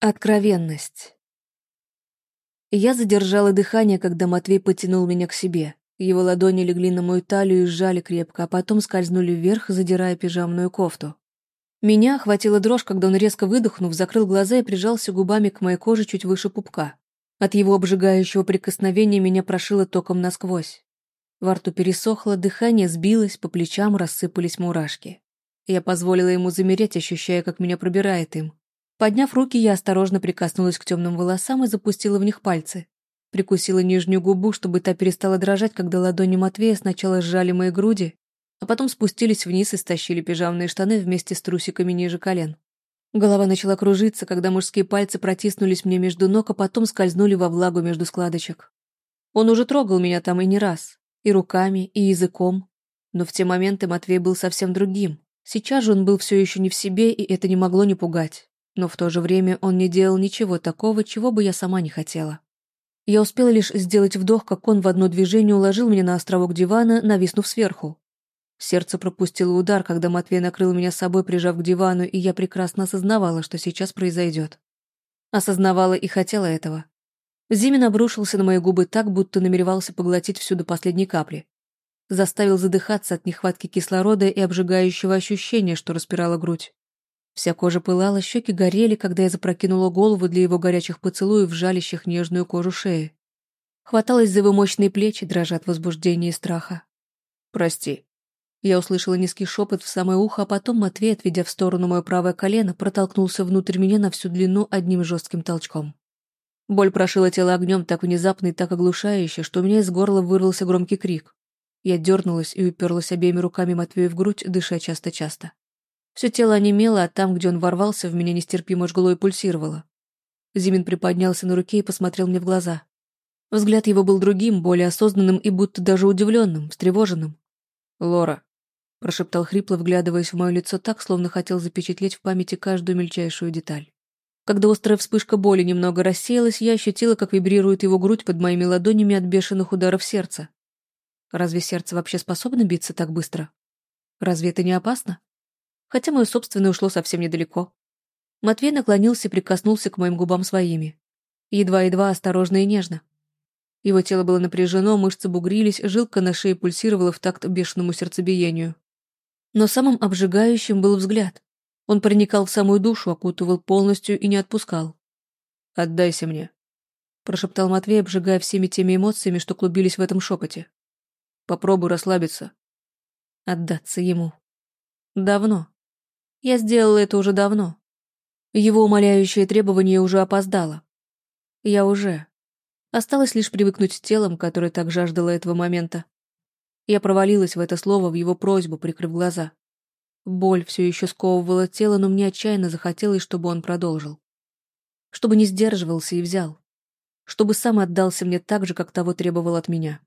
Откровенность. Я задержала дыхание, когда Матвей потянул меня к себе. Его ладони легли на мою талию и сжали крепко, а потом скользнули вверх, задирая пижамную кофту. Меня охватила дрожь, когда он, резко выдохнув, закрыл глаза и прижался губами к моей коже чуть выше пупка. От его обжигающего прикосновения меня прошило током насквозь. Во рту пересохло, дыхание сбилось, по плечам рассыпались мурашки. Я позволила ему замереть, ощущая, как меня пробирает им. Подняв руки, я осторожно прикоснулась к темным волосам и запустила в них пальцы. Прикусила нижнюю губу, чтобы та перестала дрожать, когда ладони Матвея сначала сжали мои груди, а потом спустились вниз и стащили пижамные штаны вместе с трусиками ниже колен. Голова начала кружиться, когда мужские пальцы протиснулись мне между ног, а потом скользнули во влагу между складочек. Он уже трогал меня там и не раз, и руками, и языком, но в те моменты Матвей был совсем другим. Сейчас же он был все еще не в себе, и это не могло не пугать но в то же время он не делал ничего такого, чего бы я сама не хотела. Я успела лишь сделать вдох, как он в одно движение уложил меня на островок дивана, нависнув сверху. Сердце пропустило удар, когда Матвей накрыл меня собой, прижав к дивану, и я прекрасно осознавала, что сейчас произойдет. Осознавала и хотела этого. Зимин обрушился на мои губы так, будто намеревался поглотить всю до последней капли. Заставил задыхаться от нехватки кислорода и обжигающего ощущения, что распирала грудь. Вся кожа пылала, щеки горели, когда я запрокинула голову для его горячих поцелуев, жалящих нежную кожу шеи. Хваталась за его мощные плечи, дрожа от возбуждения и страха. «Прости». Я услышала низкий шепот в самое ухо, а потом Матвей, отведя в сторону мое правое колено, протолкнулся внутрь меня на всю длину одним жестким толчком. Боль прошила тело огнем так внезапно и так оглушающе, что у меня из горла вырвался громкий крик. Я дернулась и уперлась обеими руками Матвею в грудь, дыша часто-часто. Все тело онемело, а там, где он ворвался, в меня нестерпимо жгло и пульсировало. Зимин приподнялся на руке и посмотрел мне в глаза. Взгляд его был другим, более осознанным и будто даже удивленным, встревоженным. «Лора», — прошептал хрипло, вглядываясь в мое лицо так, словно хотел запечатлеть в памяти каждую мельчайшую деталь. Когда острая вспышка боли немного рассеялась, я ощутила, как вибрирует его грудь под моими ладонями от бешеных ударов сердца. Разве сердце вообще способно биться так быстро? Разве это не опасно? Хотя мое собственное ушло совсем недалеко. Матвей наклонился и прикоснулся к моим губам своими. Едва-едва, осторожно и нежно. Его тело было напряжено, мышцы бугрились, жилка на шее пульсировала в такт бешеному сердцебиению. Но самым обжигающим был взгляд. Он проникал в самую душу, окутывал полностью и не отпускал. «Отдайся мне», — прошептал Матвей, обжигая всеми теми эмоциями, что клубились в этом шепоте. «Попробуй расслабиться». Отдаться ему. Давно. Я сделала это уже давно. Его умоляющее требование уже опоздало. Я уже. Осталось лишь привыкнуть телом, которое так жаждало этого момента. Я провалилась в это слово, в его просьбу, прикрыв глаза. Боль все еще сковывала тело, но мне отчаянно захотелось, чтобы он продолжил. Чтобы не сдерживался и взял. Чтобы сам отдался мне так же, как того требовал от меня.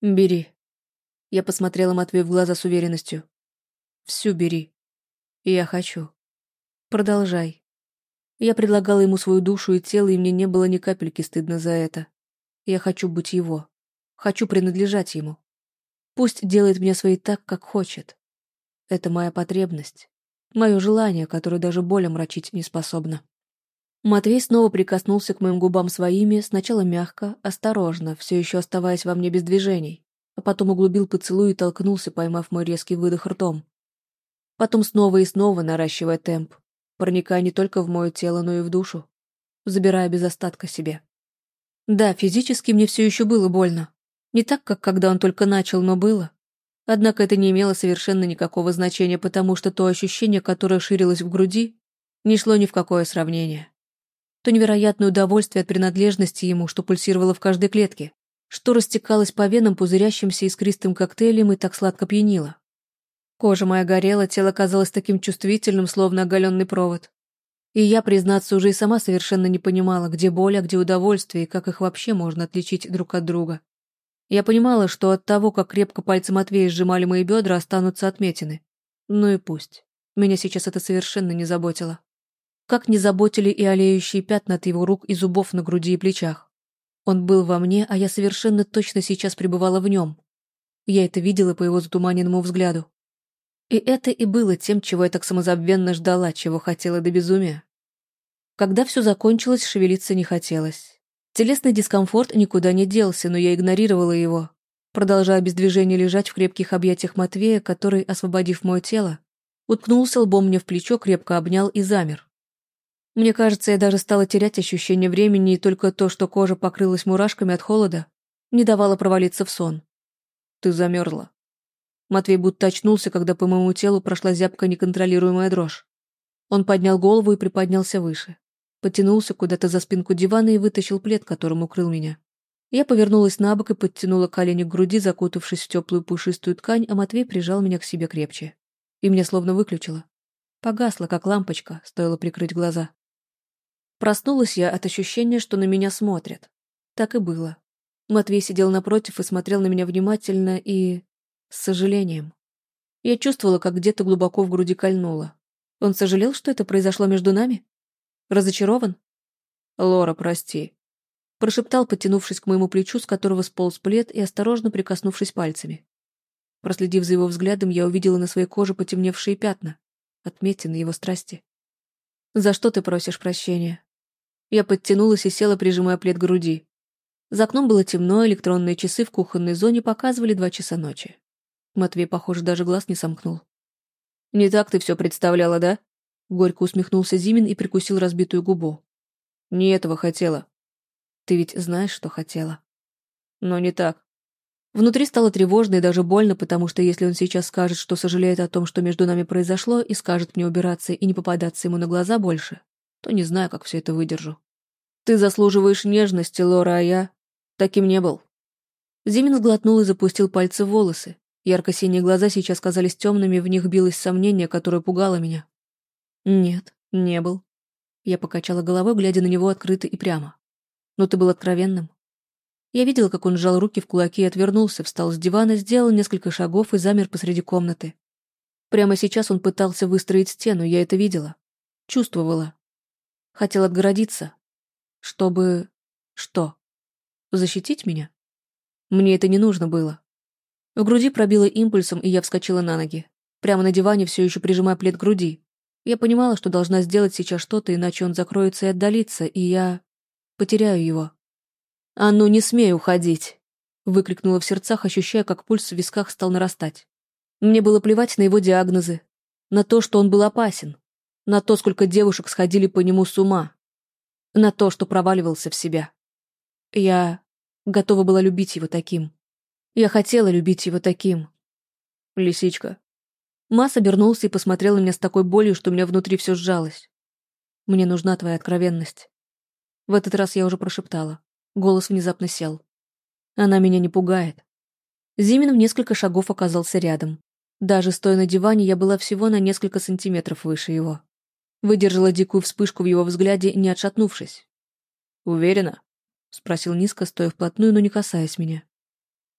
«Бери». Я посмотрела Матвею в глаза с уверенностью. «Всю бери». Я хочу. Продолжай. Я предлагала ему свою душу и тело, и мне не было ни капельки стыдно за это. Я хочу быть его. Хочу принадлежать ему. Пусть делает меня своей так, как хочет. Это моя потребность. Мое желание, которое даже боль омрачить не способно. Матвей снова прикоснулся к моим губам своими, сначала мягко, осторожно, все еще оставаясь во мне без движений, а потом углубил поцелуй и толкнулся, поймав мой резкий выдох ртом. Потом снова и снова наращивая темп, проникая не только в мое тело, но и в душу, забирая без остатка себе. Да, физически мне все еще было больно. Не так, как когда он только начал, но было. Однако это не имело совершенно никакого значения, потому что то ощущение, которое ширилось в груди, не шло ни в какое сравнение. То невероятное удовольствие от принадлежности ему, что пульсировало в каждой клетке, что растекалось по венам пузырящимся искристым коктейлем и так сладко пьянило. Кожа моя горела, тело казалось таким чувствительным, словно оголенный провод. И я, признаться, уже и сама совершенно не понимала, где боль, а где удовольствие, и как их вообще можно отличить друг от друга. Я понимала, что от того, как крепко пальцы Матвея сжимали мои бедра, останутся отметины. Ну и пусть. Меня сейчас это совершенно не заботило. Как не заботили и олеющие пятна от его рук и зубов на груди и плечах. Он был во мне, а я совершенно точно сейчас пребывала в нем. Я это видела по его затуманенному взгляду. И это и было тем, чего я так самозабвенно ждала, чего хотела до безумия. Когда все закончилось, шевелиться не хотелось. Телесный дискомфорт никуда не делся, но я игнорировала его, продолжая без движения лежать в крепких объятиях Матвея, который, освободив мое тело, уткнулся лбом мне в плечо, крепко обнял и замер. Мне кажется, я даже стала терять ощущение времени, и только то, что кожа покрылась мурашками от холода, не давало провалиться в сон. Ты замерзла. Матвей будто очнулся, когда по моему телу прошла зябкая неконтролируемая дрожь. Он поднял голову и приподнялся выше. Потянулся куда-то за спинку дивана и вытащил плед, которым укрыл меня. Я повернулась на бок и подтянула колени к груди, закутавшись в теплую пушистую ткань, а Матвей прижал меня к себе крепче. И меня словно выключило. Погасла, как лампочка, стоило прикрыть глаза. Проснулась я от ощущения, что на меня смотрят. Так и было. Матвей сидел напротив и смотрел на меня внимательно и... с сожалением. Я чувствовала, как где-то глубоко в груди кольнуло. Он сожалел, что это произошло между нами? Разочарован? «Лора, прости», — прошептал, потянувшись к моему плечу, с которого сполз плед и осторожно прикоснувшись пальцами. Проследив за его взглядом, я увидела на своей коже потемневшие пятна, отметины его страсти. «За что ты просишь прощения?» Я подтянулась и села, прижимая плед к груди. За окном было темно, электронные часы в кухонной зоне показывали два часа ночи. Матвей, похоже, даже глаз не сомкнул. «Не так ты все представляла, да?» Горько усмехнулся Зимин и прикусил разбитую губу. «Не этого хотела». «Ты ведь знаешь, что хотела». «Но не так». Внутри стало тревожно и даже больно, потому что если он сейчас скажет, что сожалеет о том, что между нами произошло, и скажет мне убираться и не попадаться ему на глаза больше, то не знаю, как все это выдержу. Ты заслуживаешь нежности, Лора, а я таким не был. Зимин сглотнул и запустил пальцы в волосы. Ярко-синие глаза сейчас казались темными, в них билось сомнение, которое пугало меня. Нет, не был. Я покачала головой, глядя на него открыто и прямо. Но ты был откровенным. Я видела, как он сжал руки в кулаки и отвернулся, встал с дивана, сделал несколько шагов и замер посреди комнаты. Прямо сейчас он пытался выстроить стену, я это видела. Чувствовала. Хотел отгородиться. Чтобы... Что? Защитить меня? Мне это не нужно было. В груди пробило импульсом, и я вскочила на ноги. Прямо на диване, все еще прижимая плед к груди. Я понимала, что должна сделать сейчас что-то, иначе он закроется и отдалится, и я... потеряю его. «А ну, не смей уходить!» выкрикнула в сердцах, ощущая, как пульс в висках стал нарастать. Мне было плевать на его диагнозы, на то, что он был опасен, на то, сколько девушек сходили по нему с ума, на то, что проваливался в себя. Я готова была любить его таким. Я хотела любить его таким. Лисичка. Масс обернулся и посмотрел на меня с такой болью, что у меня внутри все сжалось. Мне нужна твоя откровенность. В этот раз я уже прошептала. Голос внезапно сел. Она меня не пугает. Зимин в несколько шагов оказался рядом. Даже стоя на диване, я была всего на несколько сантиметров выше его. Выдержала дикую вспышку в его взгляде, не отшатнувшись. «Уверена?» — спросил низко, стоя вплотную, но не касаясь меня.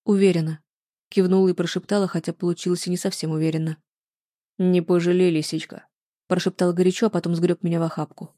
«Уверена», — кивнула и прошептала, хотя получилось и не совсем уверенно. «Не пожалей, лисичка», — прошептал горячо, а потом сгреб меня в охапку.